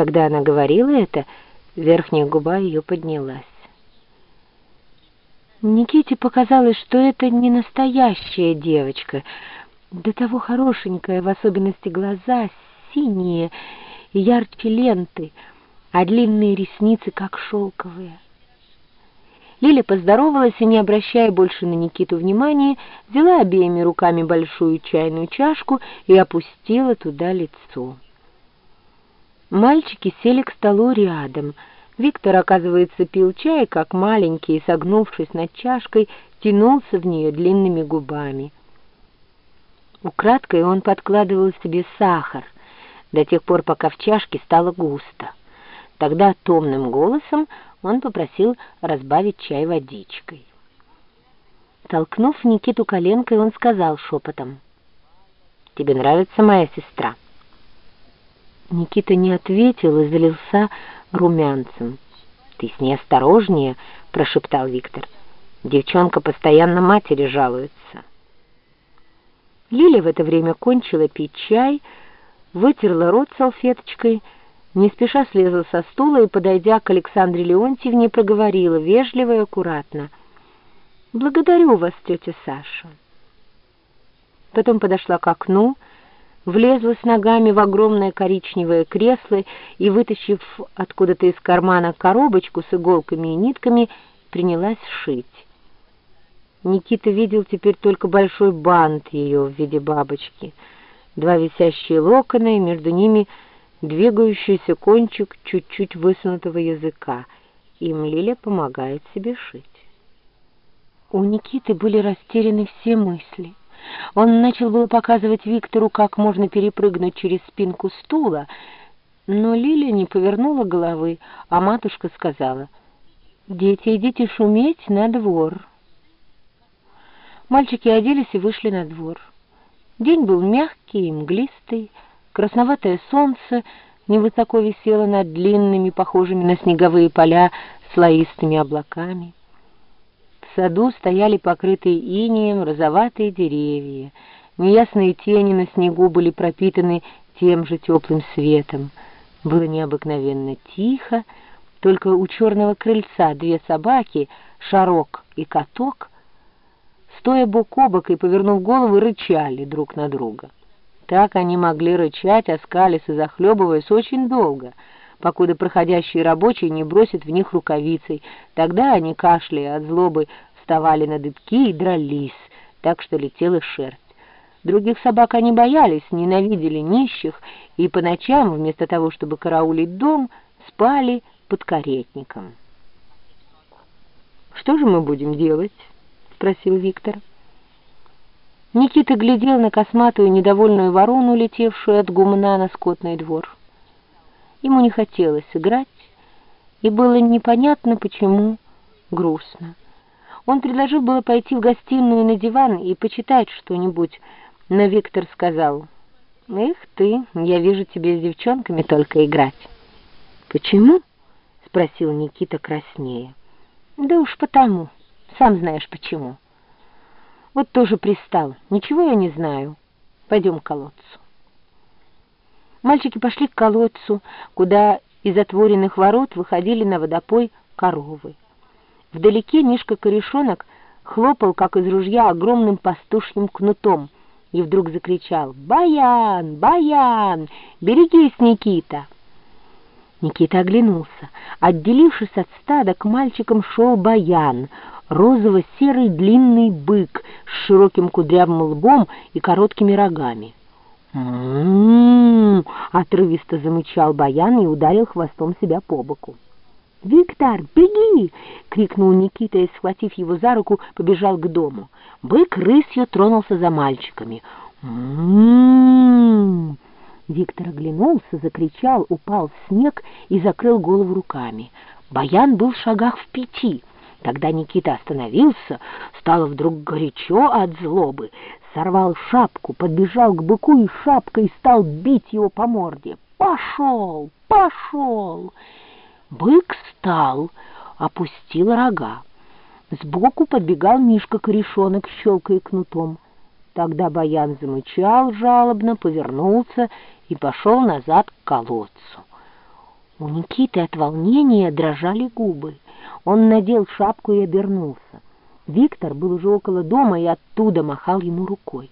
Когда она говорила это, верхняя губа ее поднялась. Никите показалось, что это не настоящая девочка, до того хорошенькая, в особенности глаза, синие и ярче ленты, а длинные ресницы, как шелковые. Лиля поздоровалась и, не обращая больше на Никиту внимания, взяла обеими руками большую чайную чашку и опустила туда лицо. Мальчики сели к столу рядом. Виктор, оказывается, пил чай, как маленький, и, согнувшись над чашкой, тянулся в нее длинными губами. Украдкой он подкладывал себе сахар, до тех пор, пока в чашке стало густо. Тогда томным голосом он попросил разбавить чай водичкой. Толкнув Никиту коленкой, он сказал шепотом, «Тебе нравится моя сестра?» Никита не ответил и залился румянцем. «Ты с ней осторожнее», — прошептал Виктор. «Девчонка постоянно матери жалуется». Лиля в это время кончила пить чай, вытерла рот салфеточкой, не спеша слезла со стула и, подойдя к Александре Леонтьевне, проговорила вежливо и аккуратно. «Благодарю вас, тетя Саша». Потом подошла к окну, влезла с ногами в огромное коричневое кресло и, вытащив откуда-то из кармана коробочку с иголками и нитками, принялась шить. Никита видел теперь только большой бант ее в виде бабочки, два висящие локона, и между ними двигающийся кончик чуть-чуть высунутого языка. Им Лиля помогает себе шить. У Никиты были растеряны все мысли. Он начал было показывать Виктору, как можно перепрыгнуть через спинку стула, но Лиля не повернула головы, а матушка сказала, «Дети, идите шуметь на двор». Мальчики оделись и вышли на двор. День был мягкий и мглистый, красноватое солнце невысоко висело над длинными, похожими на снеговые поля, слоистыми облаками. В саду стояли покрытые инеем розоватые деревья. Неясные тени на снегу были пропитаны тем же теплым светом. Было необыкновенно тихо, только у черного крыльца две собаки, шарок и каток, стоя бок о бок и повернув головы, рычали друг на друга. Так они могли рычать, оскались и захлебываясь очень долго — покуда проходящие рабочие не бросят в них рукавицей. Тогда они, кашляя от злобы, вставали на дыбки и дрались, так что летела шерсть. Других собак они боялись, ненавидели нищих, и по ночам, вместо того, чтобы караулить дом, спали под каретником. «Что же мы будем делать?» — спросил Виктор. Никита глядел на косматую недовольную ворону, летевшую от гумна на скотный двор. Ему не хотелось играть, и было непонятно, почему грустно. Он предложил было пойти в гостиную на диван и почитать что-нибудь, но Виктор сказал, «Эх ты, я вижу тебе с девчонками только играть». «Почему?» — спросил Никита краснее. «Да уж потому, сам знаешь почему». «Вот тоже пристал, ничего я не знаю. Пойдем к колодцу». Мальчики пошли к колодцу, куда из отворенных ворот выходили на водопой коровы. Вдалеке Мишка-корешонок хлопал, как из ружья, огромным пастушьим кнутом и вдруг закричал «Баян! Баян! Берегись, Никита!» Никита оглянулся. Отделившись от стада, к мальчикам шел Баян, розово-серый длинный бык с широким кудрявым лбом и короткими рогами. «М-м-м!» — отрывисто замычал Баян и ударил хвостом себя по боку. «Виктор, беги!» — крикнул Никита и, схватив его за руку, побежал к дому. Бык рысью тронулся за мальчиками. Виктор оглянулся, закричал, упал в снег и закрыл голову руками. Баян был в шагах в пяти. Когда Никита остановился, стало вдруг горячо от злобы. Сорвал шапку, подбежал к быку и шапкой стал бить его по морде. «Пошел! Пошел!» Бык стал, опустил рога. Сбоку подбегал Мишка-корешонок, щелкая кнутом. Тогда Баян замычал жалобно, повернулся и пошел назад к колодцу. У Никиты от волнения дрожали губы. Он надел шапку и обернулся. Виктор был уже около дома и оттуда махал ему рукой.